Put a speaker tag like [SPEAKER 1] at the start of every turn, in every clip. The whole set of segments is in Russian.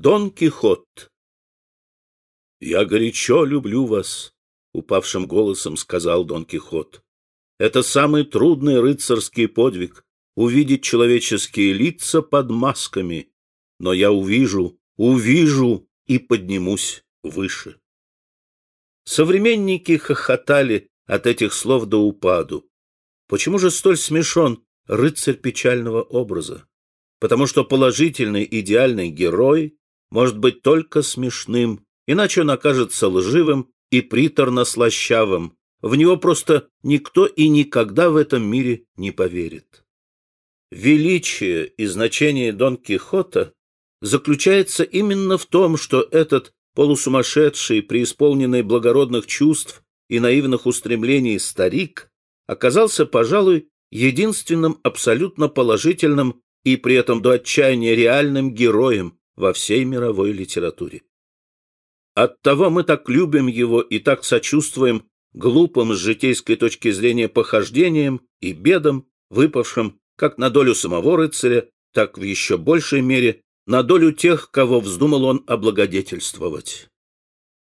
[SPEAKER 1] Дон Кихот. «Я горячо люблю вас», — упавшим голосом сказал Дон Кихот. «Это самый трудный рыцарский подвиг — увидеть человеческие лица под масками. Но я увижу, увижу и поднимусь выше». Современники хохотали от этих слов до упаду. Почему же столь смешон рыцарь печального образа? Потому что положительный идеальный герой может быть только смешным, иначе он окажется лживым и приторно-слащавым. В него просто никто и никогда в этом мире не поверит. Величие и значение Дон Кихота заключается именно в том, что этот полусумасшедший, преисполненный благородных чувств и наивных устремлений старик оказался, пожалуй, единственным абсолютно положительным и при этом до отчаяния реальным героем во всей мировой литературе. Оттого мы так любим его и так сочувствуем глупым с житейской точки зрения похождениям и бедам, выпавшим как на долю самого рыцаря, так в еще большей мере на долю тех, кого вздумал он облагодетельствовать.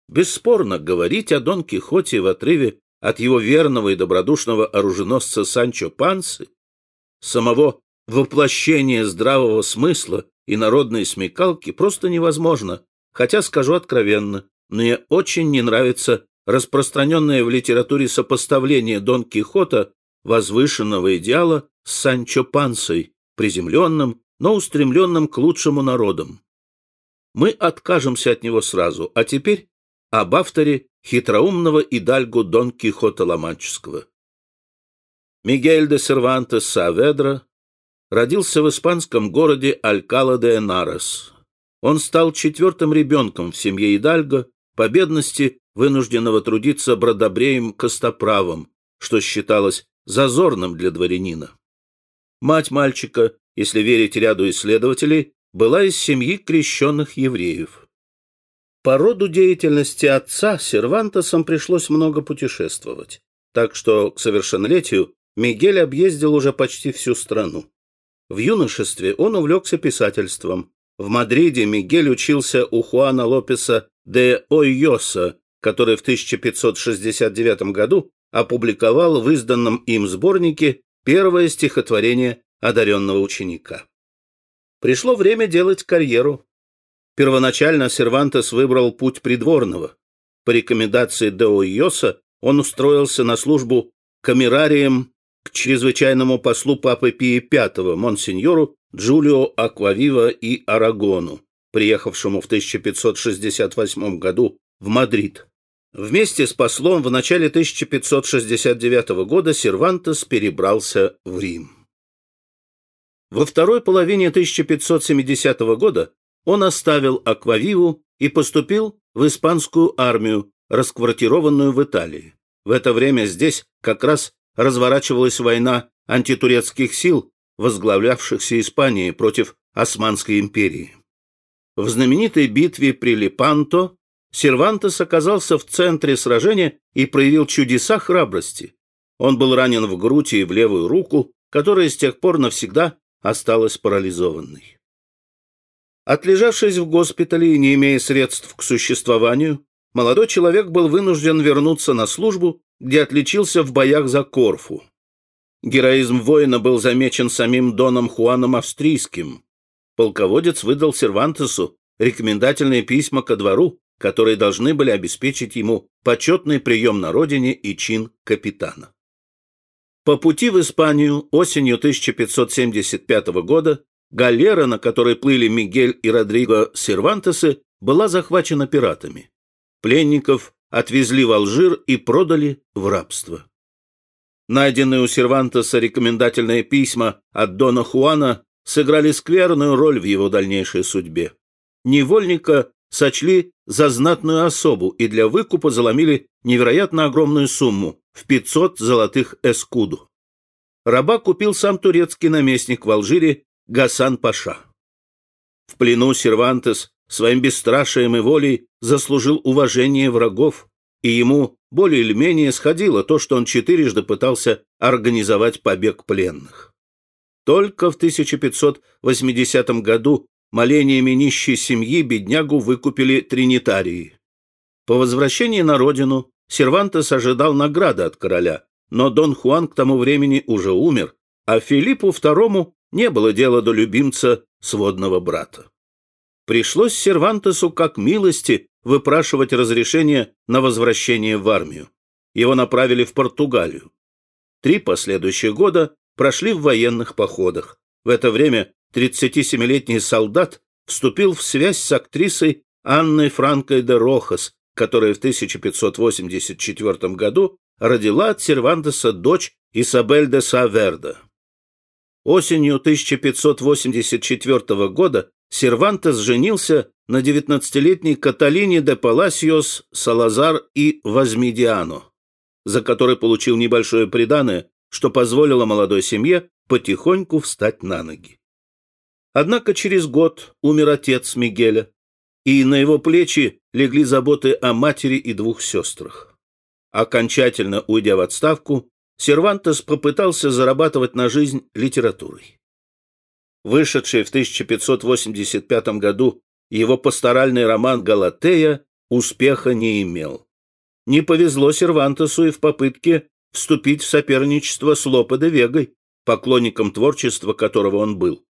[SPEAKER 1] Бесспорно, говорить о Дон Кихоте в отрыве от его верного и добродушного оруженосца Санчо Пансы, самого воплощения здравого смысла и народной смекалки просто невозможно, хотя, скажу откровенно, мне очень не нравится распространенное в литературе сопоставление Дон Кихота, возвышенного идеала, с Санчо Пансой, приземленным, но устремленным к лучшему народам. Мы откажемся от него сразу, а теперь об авторе хитроумного идальго Дон Кихота Ломанческого. Мигель де Сервантес Саведра родился в испанском городе Алькала де Энарес. Он стал четвертым ребенком в семье Идальго, по бедности вынужденного трудиться бродобреем костоправом, что считалось зазорным для дворянина. Мать мальчика, если верить ряду исследователей, была из семьи крещенных евреев. По роду деятельности отца Сервантесам пришлось много путешествовать, так что к совершеннолетию Мигель объездил уже почти всю страну. В юношестве он увлекся писательством. В Мадриде Мигель учился у Хуана Лопеса де Ойоса, который в 1569 году опубликовал в изданном им сборнике первое стихотворение одаренного ученика. Пришло время делать карьеру. Первоначально Сервантес выбрал путь придворного. По рекомендации Део Йоса он устроился на службу камерарием чрезвычайному послу Папы Пии V, монсеньору Джулио Аквавива и Арагону, приехавшему в 1568 году в Мадрид. Вместе с послом в начале 1569 года Сервантес перебрался в Рим. Во второй половине 1570 года он оставил Аквавиву и поступил в испанскую армию, расквартированную в Италии. В это время здесь как раз разворачивалась война антитурецких сил, возглавлявшихся Испанией против Османской империи. В знаменитой битве при Лепанто Сервантес оказался в центре сражения и проявил чудеса храбрости. Он был ранен в грудь и в левую руку, которая с тех пор навсегда осталась парализованной. Отлежавшись в госпитале и не имея средств к существованию, молодой человек был вынужден вернуться на службу, где отличился в боях за Корфу. Героизм воина был замечен самим Доном Хуаном Австрийским. Полководец выдал Сервантесу рекомендательные письма ко двору, которые должны были обеспечить ему почетный прием на родине и чин капитана. По пути в Испанию осенью 1575 года Галера, на которой плыли Мигель и Родриго Сервантесы, была захвачена пиратами. Пленников отвезли в Алжир и продали в рабство. Найденные у Сервантеса рекомендательные письма от Дона Хуана сыграли скверную роль в его дальнейшей судьбе. Невольника сочли за знатную особу и для выкупа заломили невероятно огромную сумму в 500 золотых эскуду. Раба купил сам турецкий наместник в Алжире Гасан Паша. В плену Сервантес своим бесстрашием и волей заслужил уважение врагов, и ему более или менее сходило то, что он четырежды пытался организовать побег пленных. Только в 1580 году молениями нищей семьи беднягу выкупили тринитарии. По возвращении на родину Сервантес ожидал награды от короля, но Дон Хуан к тому времени уже умер, а Филиппу II не было дела до любимца сводного брата. Пришлось Сервантесу как милости выпрашивать разрешение на возвращение в армию. Его направили в Португалию. Три последующих года прошли в военных походах. В это время 37-летний солдат вступил в связь с актрисой Анной Франкой де Рохас, которая в 1584 году родила от Сервантеса дочь Исабель де Саверда. Осенью 1584 года Сервантес женился на 19-летней Каталине де Паласиос Салазар и Возмидиано, за которой получил небольшое приданое, что позволило молодой семье потихоньку встать на ноги. Однако через год умер отец Мигеля, и на его плечи легли заботы о матери и двух сестрах. Окончательно уйдя в отставку, Сервантес попытался зарабатывать на жизнь литературой. Вышедший в 1585 году его пасторальный роман «Галатея» успеха не имел. Не повезло Сервантесу и в попытке вступить в соперничество с Лопе де Вегой, поклонником творчества которого он был.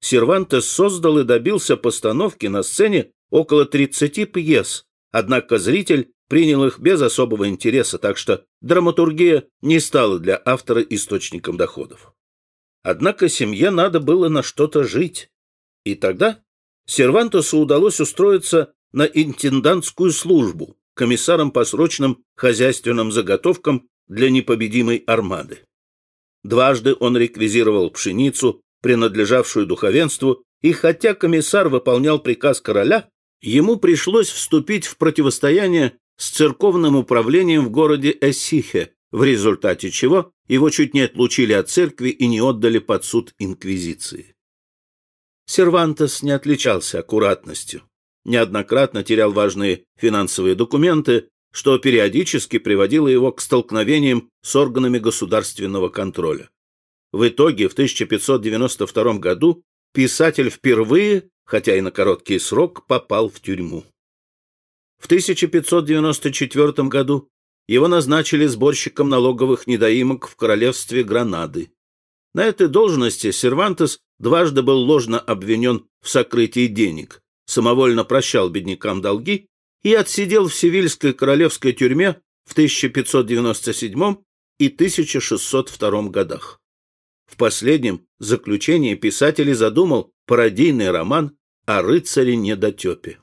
[SPEAKER 1] Сервантес создал и добился постановки на сцене около 30 пьес, однако зритель принял их без особого интереса, так что драматургия не стала для автора источником доходов. Однако семье надо было на что-то жить. И тогда Сервантесу удалось устроиться на интендантскую службу, комиссаром по срочным хозяйственным заготовкам для непобедимой армады. Дважды он реквизировал пшеницу, принадлежавшую духовенству, и хотя комиссар выполнял приказ короля, ему пришлось вступить в противостояние с церковным управлением в городе Эссихе, в результате чего его чуть не отлучили от церкви и не отдали под суд инквизиции. Сервантес не отличался аккуратностью, неоднократно терял важные финансовые документы, что периодически приводило его к столкновениям с органами государственного контроля. В итоге в 1592 году писатель впервые, хотя и на короткий срок, попал в тюрьму. В 1594 году его назначили сборщиком налоговых недоимок в королевстве Гранады. На этой должности Сервантес дважды был ложно обвинен в сокрытии денег, самовольно прощал беднякам долги и отсидел в Севильской королевской тюрьме в 1597 и 1602 годах. В последнем заключении писатель задумал пародийный роман о рыцаре-недотепе.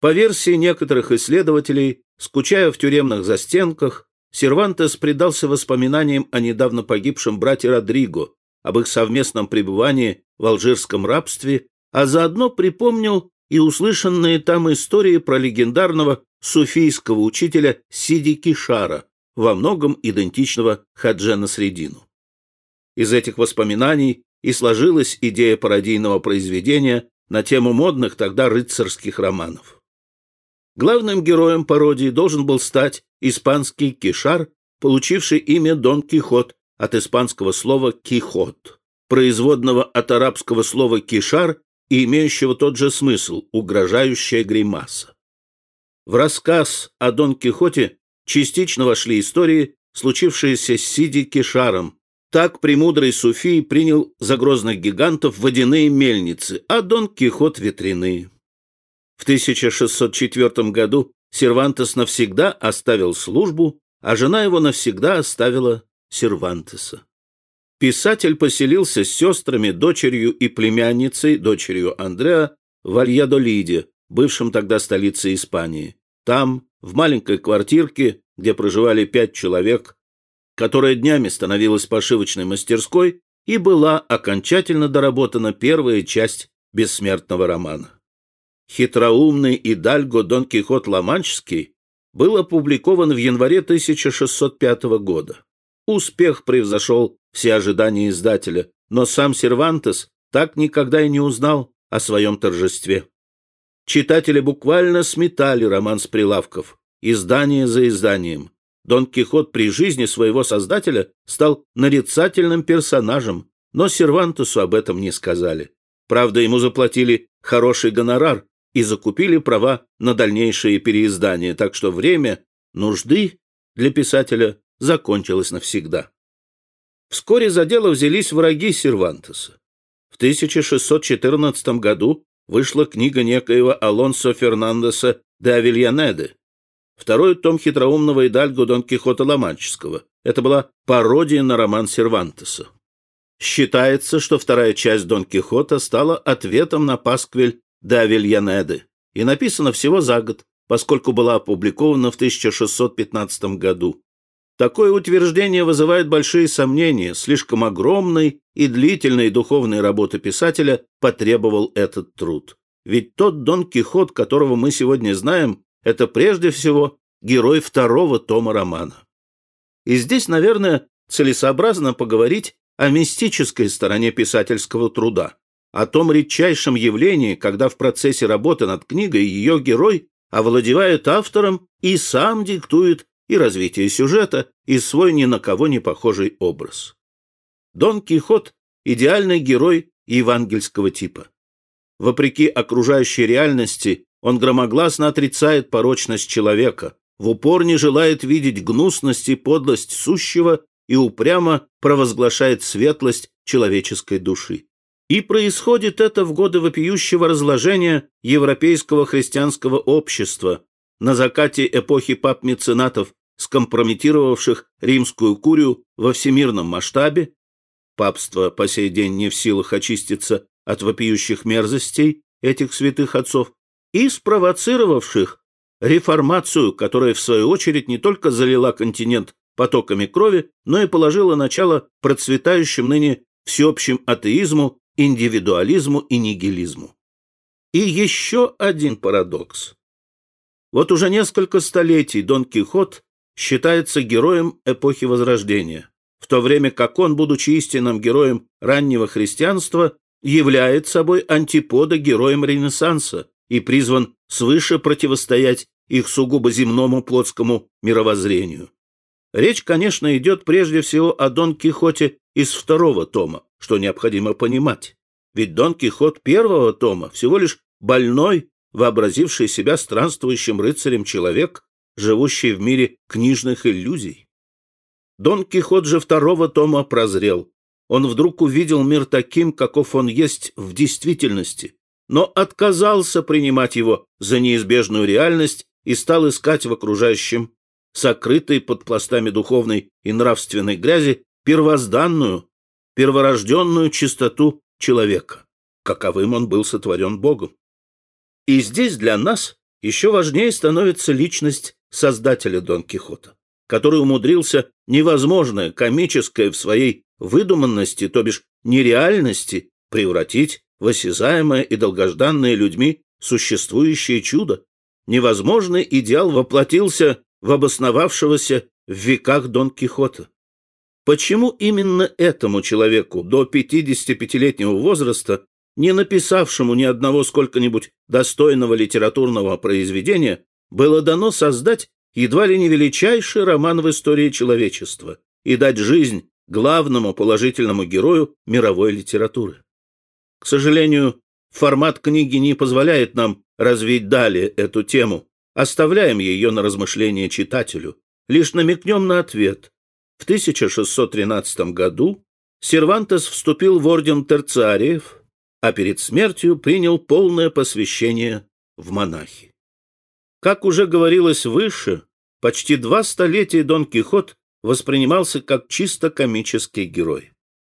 [SPEAKER 1] По версии некоторых исследователей, скучая в тюремных застенках, Сервантес предался воспоминаниям о недавно погибшем брате Родриго, об их совместном пребывании в алжирском рабстве, а заодно припомнил и услышанные там истории про легендарного суфийского учителя Сиди Кишара, во многом идентичного Хаджена Средину. Из этих воспоминаний и сложилась идея пародийного произведения на тему модных тогда рыцарских романов. Главным героем пародии должен был стать испанский кишар, получивший имя Дон Кихот от испанского слова «кихот», производного от арабского слова «кишар» и имеющего тот же смысл – угрожающая гримаса. В рассказ о Дон Кихоте частично вошли истории, случившиеся с Сиди Кишаром, так премудрый Суфий принял за грозных гигантов водяные мельницы, а Дон Кихот — ветряные. В 1604 году Сервантес навсегда оставил службу, а жена его навсегда оставила Сервантеса. Писатель поселился с сестрами, дочерью и племянницей, дочерью Андреа, в Альядолиде, бывшем тогда столице Испании. Там, в маленькой квартирке, где проживали пять человек, которая днями становилась пошивочной мастерской, и была окончательно доработана первая часть бессмертного романа. Хитроумный Идальго Дон Кихот Ламанческий был опубликован в январе 1605 года. Успех превзошел все ожидания издателя, но сам Сервантес так никогда и не узнал о своем торжестве. Читатели буквально сметали роман с прилавков, издание за изданием. Дон Кихот при жизни своего создателя стал нарицательным персонажем, но Сервантесу об этом не сказали. Правда, ему заплатили хороший гонорар и закупили права на дальнейшие переиздания, так что время нужды для писателя закончилось навсегда. Вскоре за дело взялись враги Сервантеса. В 1614 году вышла книга некоего Алонсо Фернандеса де Авильянеде, второй том хитроумного Идальго Дон Кихота Ломанческого. Это была пародия на роман Сервантеса. Считается, что вторая часть Дон Кихота стала ответом на пасквиль де Авильянеды и написана всего за год, поскольку была опубликована в 1615 году. Такое утверждение вызывает большие сомнения, слишком огромной и длительной духовной работы писателя потребовал этот труд. Ведь тот Дон Кихот, которого мы сегодня знаем, это прежде всего герой второго тома романа. И здесь, наверное, целесообразно поговорить о мистической стороне писательского труда, о том редчайшем явлении, когда в процессе работы над книгой ее герой овладевает автором и сам диктует и развитие сюжета, и свой ни на кого не похожий образ. Дон Кихот – идеальный герой евангельского типа. Вопреки окружающей реальности, он громогласно отрицает порочность человека, в упор не желает видеть гнусность и подлость сущего и упрямо провозглашает светлость человеческой души. И происходит это в годы вопиющего разложения европейского христианского общества, на закате эпохи пап-меценатов скомпрометировавших римскую курию во всемирном масштабе, папство по сей день не в силах очиститься от вопиющих мерзостей этих святых отцов, и спровоцировавших реформацию, которая, в свою очередь, не только залила континент потоками крови, но и положила начало процветающим ныне всеобщим атеизму, индивидуализму и нигилизму. И еще один парадокс. Вот уже несколько столетий Дон Кихот считается героем эпохи Возрождения, в то время как он, будучи истинным героем раннего христианства, являет собой антипода героем Ренессанса и призван свыше противостоять их сугубо земному плотскому мировоззрению. Речь, конечно, идет прежде всего о Дон Кихоте из второго тома, что необходимо понимать. Ведь Дон Кихот первого тома всего лишь больной, вообразивший себя странствующим рыцарем человек, живущий в мире книжных иллюзий. Дон Кихот же второго тома прозрел. Он вдруг увидел мир таким, каков он есть в действительности, но отказался принимать его за неизбежную реальность и стал искать в окружающем, сокрытой под пластами духовной и нравственной грязи, первозданную, перворожденную чистоту человека, каковым он был сотворен Богом. И здесь для нас еще важнее становится личность создателя Дон Кихота, который умудрился невозможное, комическое в своей выдуманности, то бишь нереальности, превратить в осязаемое и долгожданное людьми существующее чудо. Невозможный идеал воплотился в обосновавшегося в веках Дон Кихота. Почему именно этому человеку до 55-летнего возраста, не написавшему ни одного сколько-нибудь достойного литературного произведения, было дано создать едва ли не величайший роман в истории человечества и дать жизнь главному положительному герою мировой литературы. К сожалению, формат книги не позволяет нам развить далее эту тему. Оставляем ее на размышление читателю. Лишь намекнем на ответ. В 1613 году Сервантес вступил в орден терциариев, а перед смертью принял полное посвящение в монахи. Как уже говорилось выше, почти два столетия Дон Кихот воспринимался как чисто комический герой.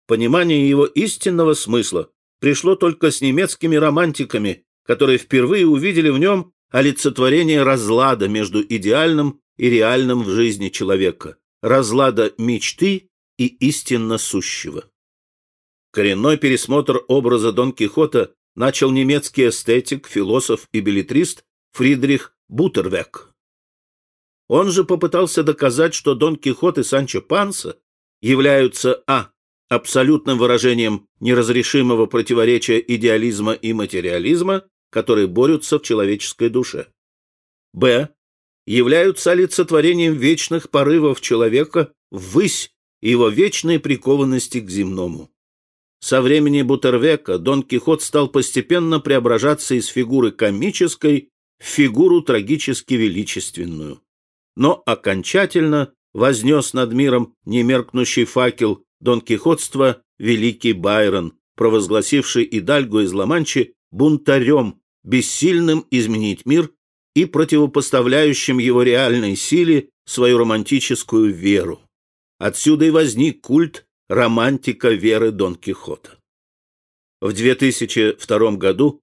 [SPEAKER 1] Понимание его истинного смысла пришло только с немецкими романтиками, которые впервые увидели в нем олицетворение разлада между идеальным и реальным в жизни человека, разлада мечты и истинно сущего. Коренной пересмотр образа Дон Кихота начал немецкий эстетик, философ и билетрист Фридрих Бутервек. Он же попытался доказать, что Дон Кихот и Санчо Панса являются а. абсолютным выражением неразрешимого противоречия идеализма и материализма, которые борются в человеческой душе, б. являются олицетворением вечных порывов человека ввысь и его вечной прикованности к земному. со времени Бутервека Дон Кихот стал постепенно преображаться из фигуры комической в фигуру трагически величественную. Но окончательно вознес над миром немеркнущий факел Дон Кихотства великий Байрон, провозгласивший Идальго из Ла-Манчи бунтарем, бессильным изменить мир и противопоставляющим его реальной силе свою романтическую веру. Отсюда и возник культ романтика веры Дон Кихота. В 2002 году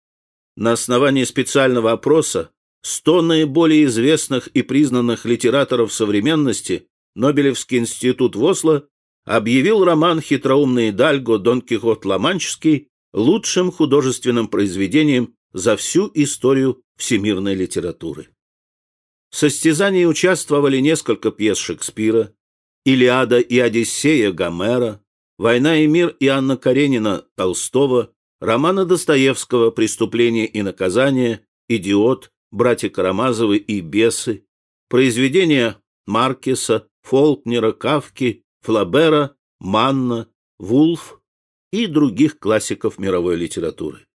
[SPEAKER 1] на основании специального опроса 100 наиболее известных и признанных литераторов современности Нобелевский институт в Осло объявил роман «Хитроумный Дальго Дон Кихот Ламанческий» лучшим художественным произведением за всю историю всемирной литературы. В состязании участвовали несколько пьес Шекспира, «Илиада и Одиссея» Гомера, «Война и мир» Иоанна Каренина Толстого, романы Достоевского «Преступление и наказание», «Идиот», «Братья Карамазовы» и «Бесы», произведения Маркеса, Фолкнера, Кавки, Флабера, Манна, Вулф и других классиков мировой литературы.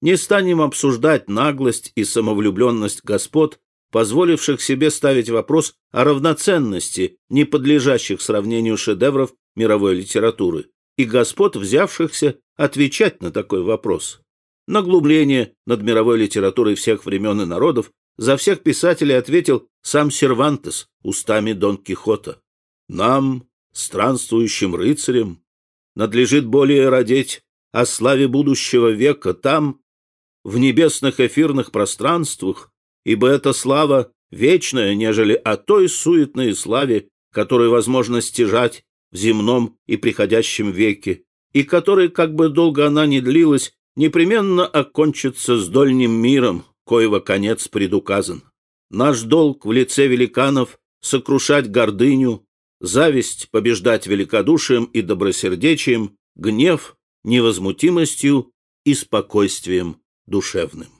[SPEAKER 1] Не станем обсуждать наглость и самовлюбленность господ, позволивших себе ставить вопрос о равноценности не подлежащих сравнению шедевров мировой литературы и господ, взявшихся отвечать на такой вопрос. Наглубление над мировой литературой всех времен и народов за всех писателей ответил сам Сервантес устами Дон Кихота. Нам, странствующим рыцарям, надлежит более родить о славе будущего века там, в небесных эфирных пространствах, ибо эта слава вечная, нежели о той суетной славе, которую возможно стяжать в земном и приходящем веке, и которой, как бы долго она ни длилась, непременно окончится с дольним миром, коего конец предуказан. Наш долг в лице великанов — сокрушать гордыню, зависть побеждать великодушием и добросердечием, гнев невозмутимостью и спокойствием душевным.